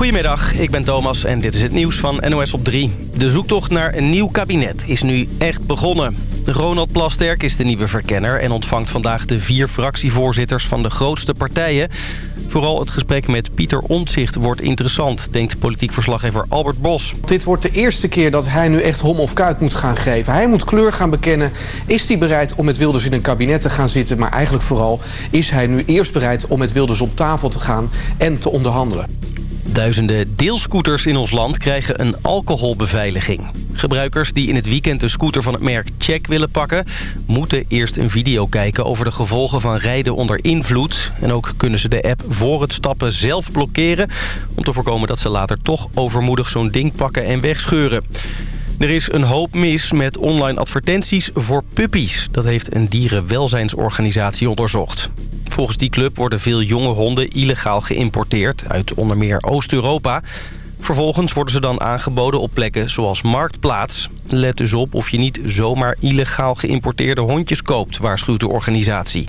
Goedemiddag, ik ben Thomas en dit is het nieuws van NOS op 3. De zoektocht naar een nieuw kabinet is nu echt begonnen. Ronald Plasterk is de nieuwe verkenner en ontvangt vandaag de vier fractievoorzitters van de grootste partijen. Vooral het gesprek met Pieter Omtzigt wordt interessant, denkt politiek verslaggever Albert Bos. Dit wordt de eerste keer dat hij nu echt hom of kuit moet gaan geven. Hij moet kleur gaan bekennen. Is hij bereid om met Wilders in een kabinet te gaan zitten? Maar eigenlijk vooral is hij nu eerst bereid om met Wilders op tafel te gaan en te onderhandelen. Duizenden deelscooters in ons land krijgen een alcoholbeveiliging. Gebruikers die in het weekend een scooter van het merk Check willen pakken... moeten eerst een video kijken over de gevolgen van rijden onder invloed. En ook kunnen ze de app voor het stappen zelf blokkeren... om te voorkomen dat ze later toch overmoedig zo'n ding pakken en wegscheuren. Er is een hoop mis met online advertenties voor puppies. Dat heeft een dierenwelzijnsorganisatie onderzocht. Volgens die club worden veel jonge honden illegaal geïmporteerd... uit onder meer Oost-Europa. Vervolgens worden ze dan aangeboden op plekken zoals Marktplaats. Let dus op of je niet zomaar illegaal geïmporteerde hondjes koopt... waarschuwt de organisatie.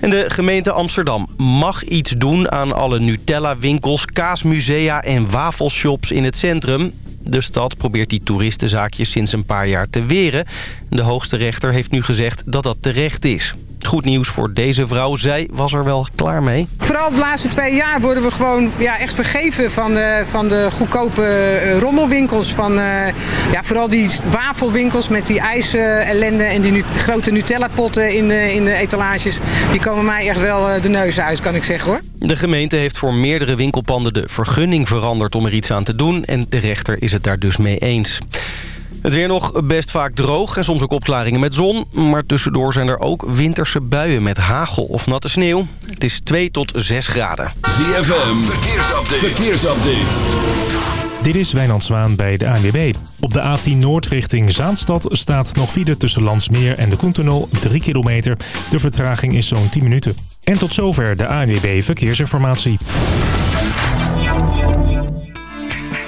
En de gemeente Amsterdam mag iets doen aan alle Nutella-winkels, kaasmusea en wafelshops in het centrum. De stad probeert die toeristenzaakjes sinds een paar jaar te weren. De hoogste rechter heeft nu gezegd dat dat terecht is. Goed nieuws voor deze vrouw. Zij was er wel klaar mee. Vooral de laatste twee jaar worden we gewoon ja, echt vergeven van de, van de goedkope uh, rommelwinkels. Van, uh, ja, vooral die wafelwinkels met die ijsellende en die nu, grote Nutella-potten in de, in de etalages. Die komen mij echt wel de neus uit, kan ik zeggen hoor. De gemeente heeft voor meerdere winkelpanden de vergunning veranderd om er iets aan te doen. En de rechter is het daar dus mee eens. Het weer nog best vaak droog en soms ook opklaringen met zon. Maar tussendoor zijn er ook winterse buien met hagel of natte sneeuw. Het is 2 tot 6 graden. ZFM, verkeersupdate. verkeersupdate. Dit is Wijnand Zwaan bij de ANWB. Op de A10 Noord richting Zaanstad staat nog file tussen Landsmeer en de Koentunnel 3 kilometer. De vertraging is zo'n 10 minuten. En tot zover de ANWB Verkeersinformatie.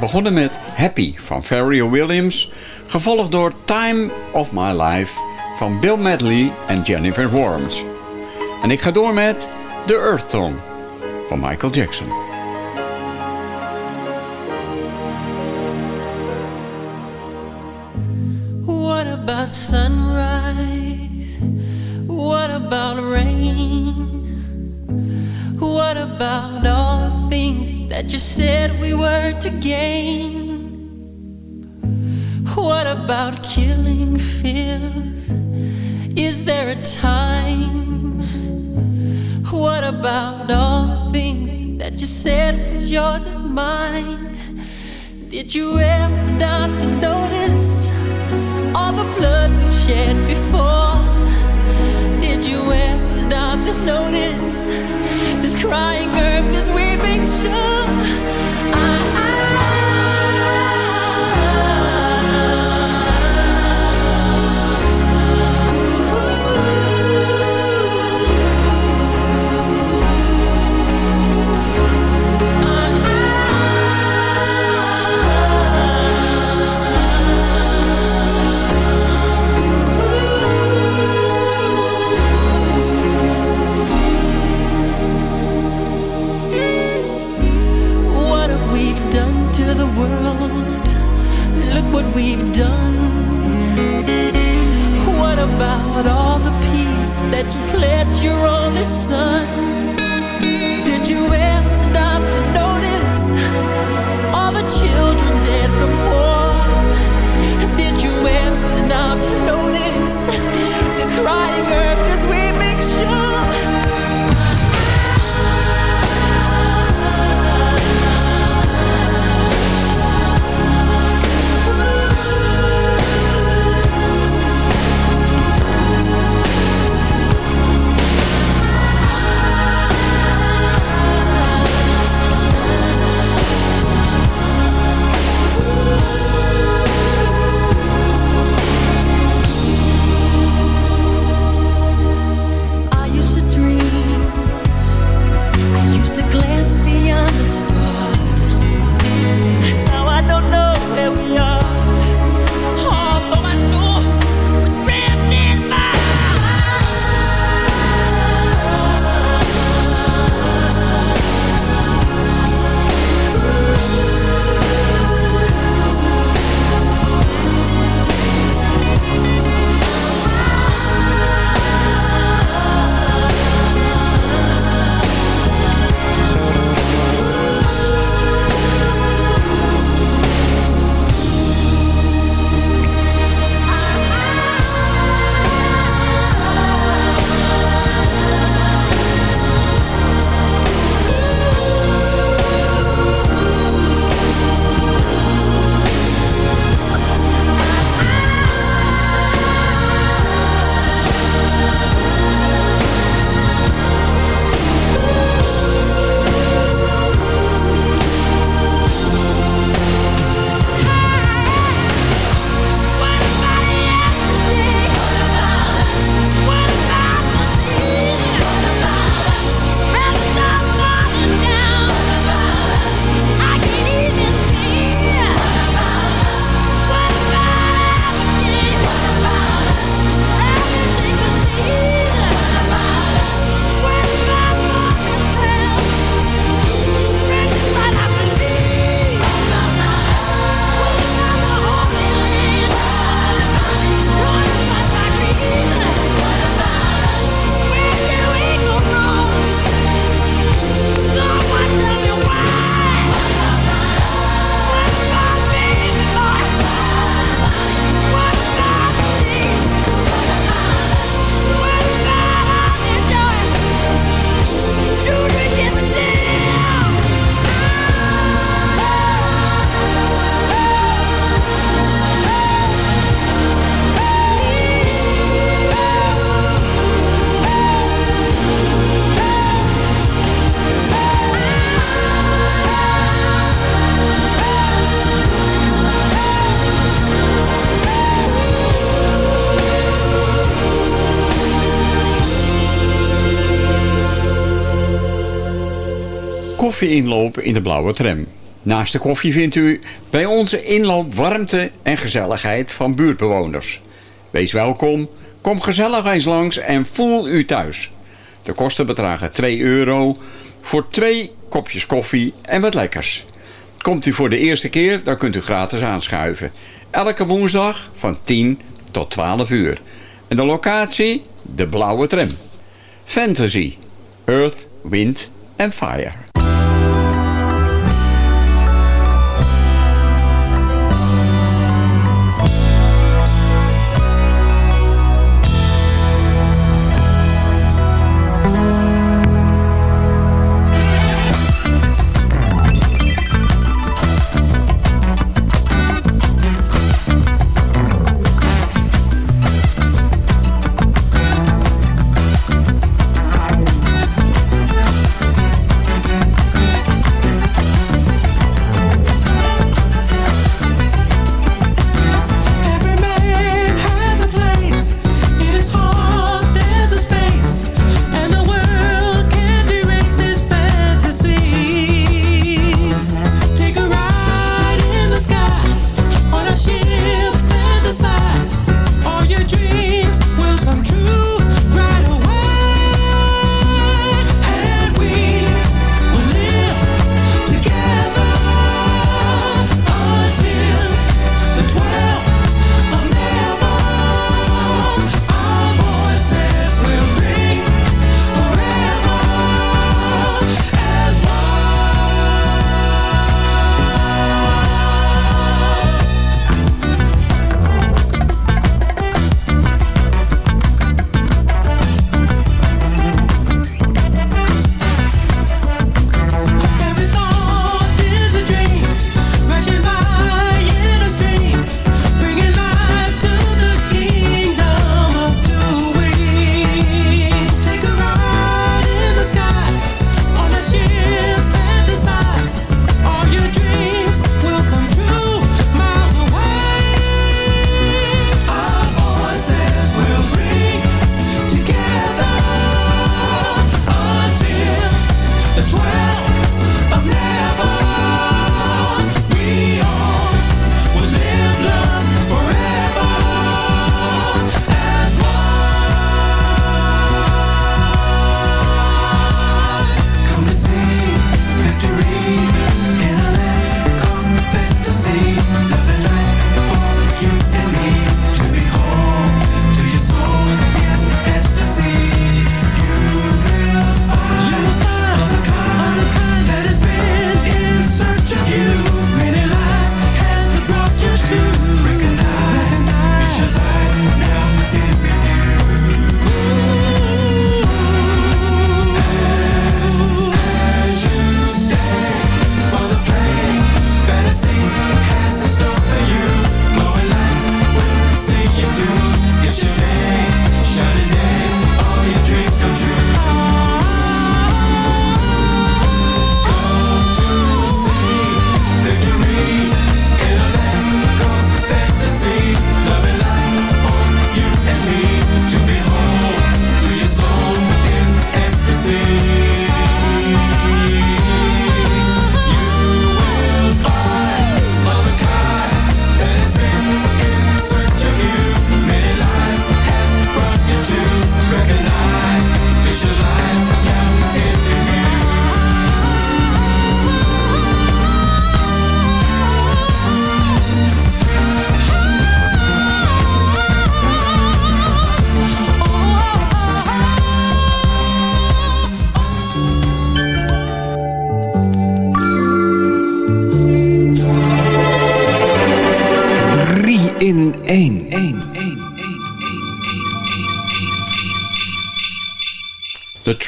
Begonnen met Happy van Pharrell Williams, gevolgd door Time of My Life van Bill Medley en Jennifer Warnes. En ik ga door met The Earth Song van Michael Jackson. Yours and mine? Did you ever stop to notice all the blood we've shed before? Did you ever stop to notice this crying earth, this weeping you're on the sun. Koffie inlopen in de blauwe tram. Naast de koffie vindt u bij onze inloop warmte en gezelligheid van buurtbewoners. Wees welkom, kom gezellig eens langs en voel u thuis. De kosten bedragen 2 euro voor twee kopjes koffie en wat lekkers. Komt u voor de eerste keer, dan kunt u gratis aanschuiven. Elke woensdag van 10 tot 12 uur. En de locatie? De blauwe tram. Fantasy. Earth, Wind and Fire.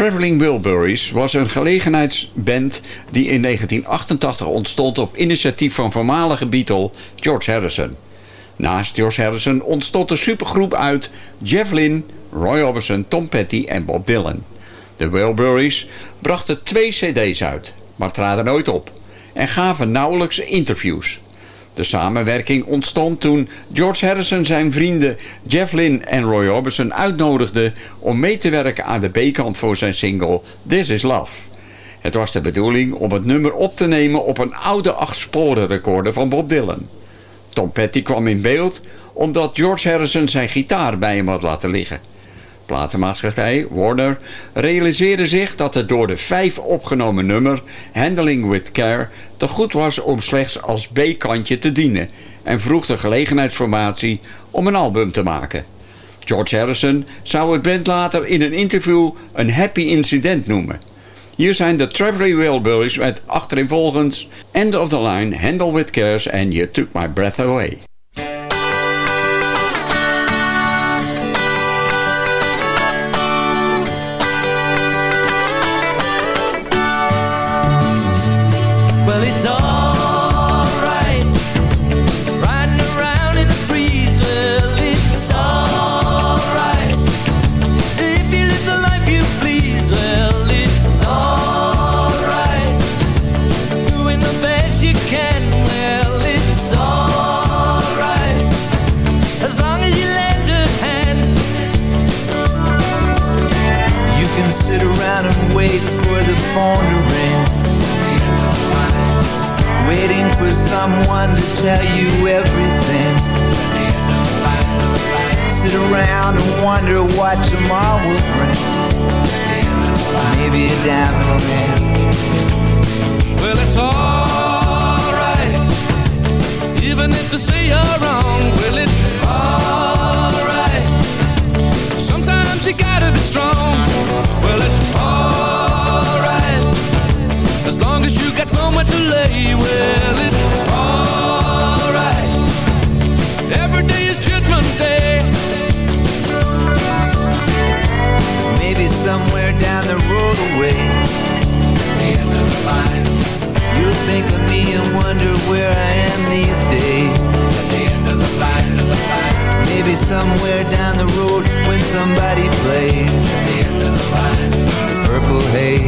Traveling Wilburys was een gelegenheidsband die in 1988 ontstond op initiatief van voormalige Beatle George Harrison. Naast George Harrison ontstond de supergroep uit Jeff Lynne, Roy Orbison, Tom Petty en Bob Dylan. De Wilburys brachten twee cd's uit, maar traden nooit op en gaven nauwelijks interviews. De samenwerking ontstond toen George Harrison zijn vrienden Jeff Lynne en Roy Orbison uitnodigde om mee te werken aan de B-kant voor zijn single This Is Love. Het was de bedoeling om het nummer op te nemen op een oude acht-sporen recorder van Bob Dylan. Tom Petty kwam in beeld omdat George Harrison zijn gitaar bij hem had laten liggen platenmaatschappij Warner realiseerde zich dat het door de vijf opgenomen nummer Handling with Care te goed was om slechts als B-kantje te dienen en vroeg de gelegenheidsformatie om een album te maken. George Harrison zou het band later in een interview een happy incident noemen. Hier zijn de Traveling Wilburys met achterinvolgens End of the Line, Handle with Cares en You Took My Breath Away. wonder where I am these days. Maybe somewhere down the road when somebody plays. The purple haze.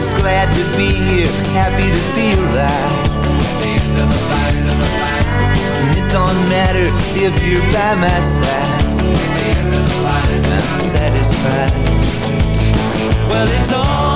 just glad to be here, happy to feel alive. And it don't matter if you're by my side. I'm satisfied. Well, it's all.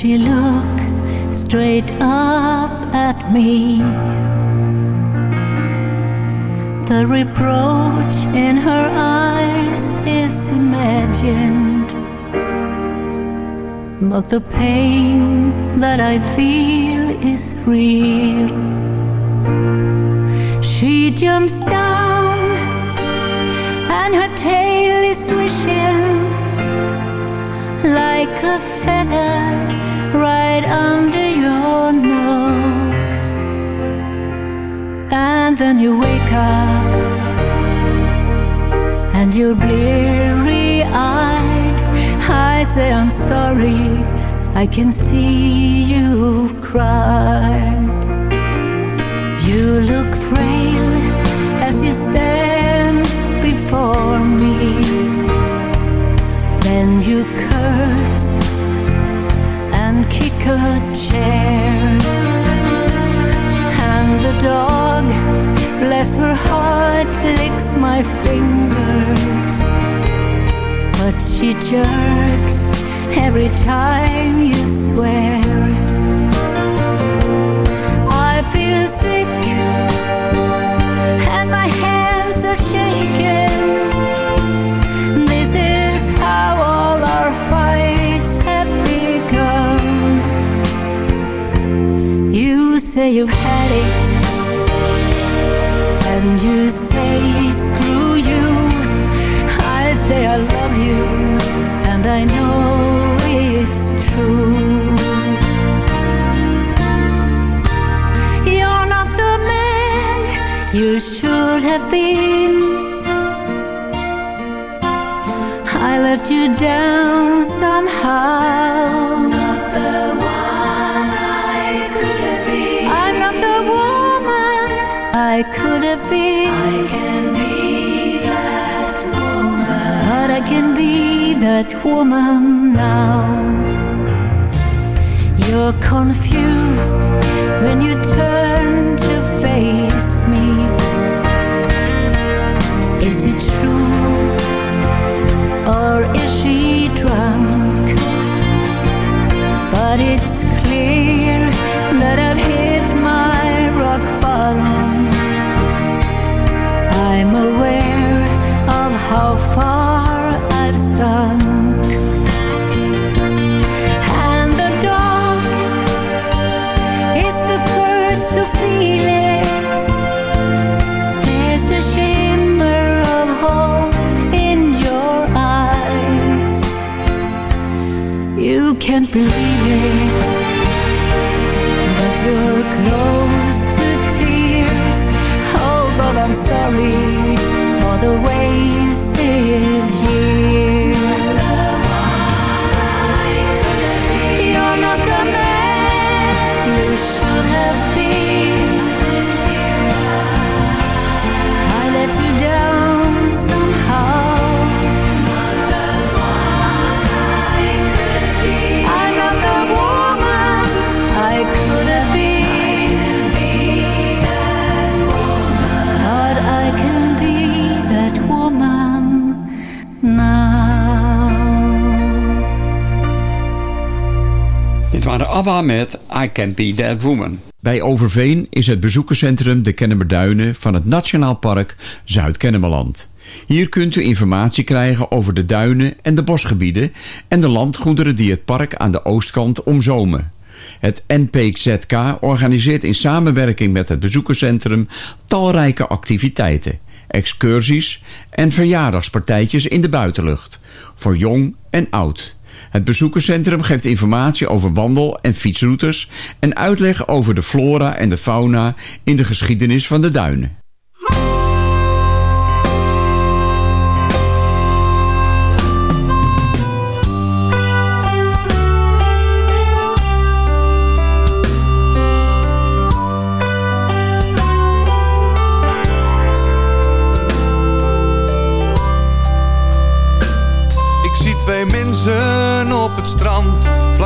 She looks straight up at me. The reproach in her eyes is imagined, but the pain that I feel is real. She jumps down and her tail is swishing like a feather under your nose. And then you wake up and you're bleary eyed. I say, I'm sorry, I can see you cried. You look frail as you stand before me. Then you curse a chair. And the dog, bless her heart, licks my fingers. But she jerks every time you swear. I feel sick and my hands are shaking. This is how all our fights say you've had it, and you say screw you. I say I love you, and I know it's true. You're not the man you should have been. I let you down somehow. Not the one could have been. I can be that woman. But I can be that woman now. You're confused when you turn to face me. Is it true or is she drunk? But it's clear how far I've sunk. And the is the first to feel it. There's a shimmer of hope in your eyes. You can't believe it, but you're close to tears. Oh, but I'm sorry for the wasted kid Dit waren ABBA met I Can Be That Woman. Bij Overveen is het bezoekerscentrum de Kennemerduinen van het Nationaal Park Zuid-Kennemerland. Hier kunt u informatie krijgen over de duinen en de bosgebieden en de landgoederen die het park aan de oostkant omzomen. Het NPZK organiseert in samenwerking met het bezoekerscentrum talrijke activiteiten, excursies en verjaardagspartijtjes in de buitenlucht, voor jong en oud. Het bezoekerscentrum geeft informatie over wandel- en fietsroutes en uitleg over de flora en de fauna in de geschiedenis van de duinen.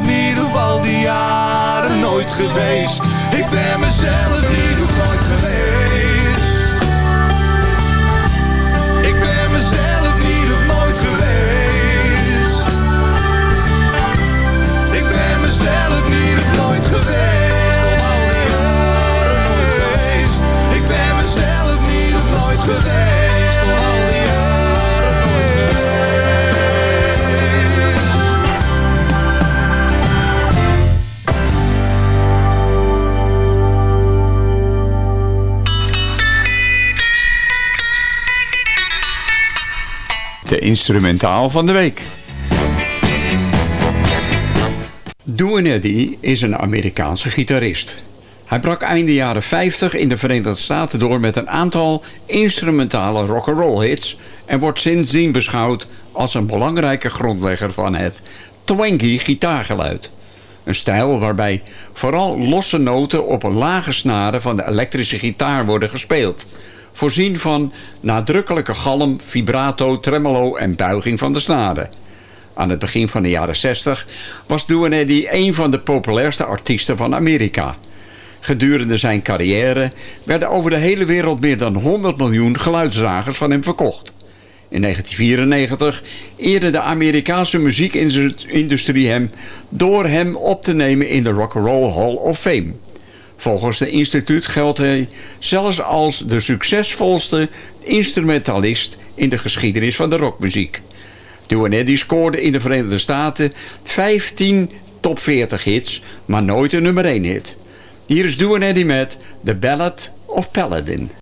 mezelf al die jaren nooit geweest. Ik ben mezelf niet of nooit geweest. Ik ben mezelf niet of nooit geweest. Ik ben mezelf niet of nooit geweest. De instrumentaal van de week. Dwayne Eddy is een Amerikaanse gitarist. Hij brak einde jaren 50 in de Verenigde Staten door met een aantal instrumentale rock'n'roll hits en wordt sindsdien beschouwd als een belangrijke grondlegger van het twangy gitaargeluid. Een stijl waarbij vooral losse noten op een lage snaren van de elektrische gitaar worden gespeeld. Voorzien van nadrukkelijke galm, vibrato, tremolo en buiging van de snaren. Aan het begin van de jaren 60 was Duane Eddy een van de populairste artiesten van Amerika. Gedurende zijn carrière werden over de hele wereld meer dan 100 miljoen geluidsdragers van hem verkocht. In 1994 eerde de Amerikaanse muziekindustrie hem door hem op te nemen in de Rock'n'Roll Hall of Fame. Volgens het instituut geldt hij zelfs als de succesvolste instrumentalist in de geschiedenis van de rockmuziek. Duane Eddy scoorde in de Verenigde Staten 15 top 40 hits, maar nooit een nummer 1 hit. Hier is Duane Eddy met The Ballad of Paladin.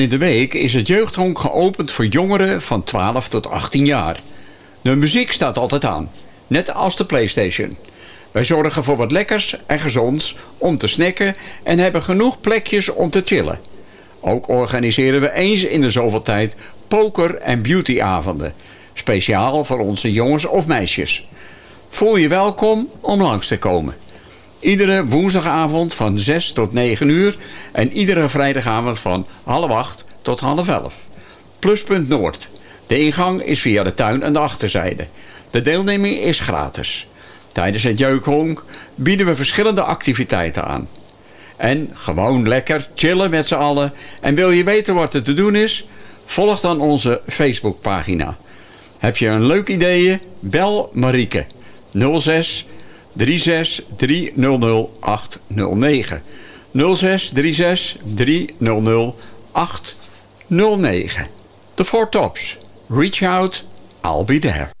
In de week is het jeugdhonk geopend voor jongeren van 12 tot 18 jaar. De muziek staat altijd aan, net als de Playstation. Wij zorgen voor wat lekkers en gezonds om te snacken en hebben genoeg plekjes om te chillen. Ook organiseren we eens in de zoveel tijd poker- en beautyavonden. Speciaal voor onze jongens of meisjes. Voel je welkom om langs te komen. Iedere woensdagavond van 6 tot 9 uur en iedere vrijdagavond van half 8 tot half 11. Pluspunt Noord. De ingang is via de tuin en de achterzijde. De deelneming is gratis. Tijdens het jeugdhonk bieden we verschillende activiteiten aan. En gewoon lekker chillen met z'n allen. En wil je weten wat er te doen is? Volg dan onze Facebookpagina. Heb je een leuk idee? Bel Marieke 06 36 300 809. 06 36 300 809. De Four Tops. Reach out, I'll be there.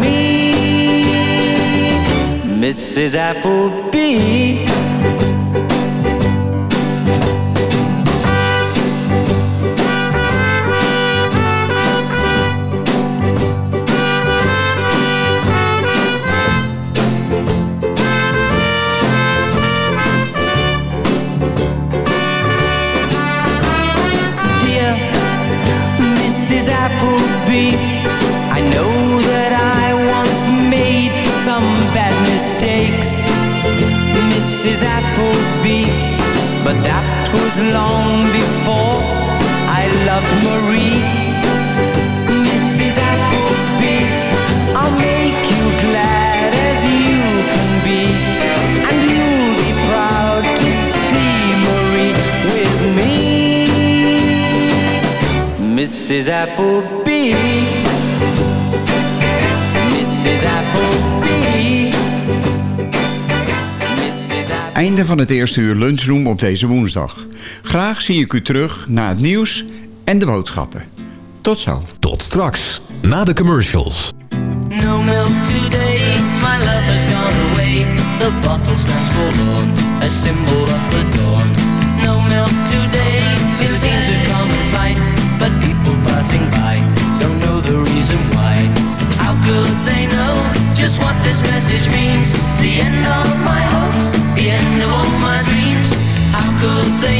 me, Mrs. Applebee. Mrs. Appleby. Mrs. Einde van het eerste uur lunchroom op deze woensdag. Graag zie ik u terug na het nieuws en de boodschappen. Tot zo. Tot straks, na de commercials. No milk today, my love has gone away. The bottle stands forlorn, a symbol of the dawn. No milk today, it seems message means the end of my hopes, the end of all my dreams. How could they?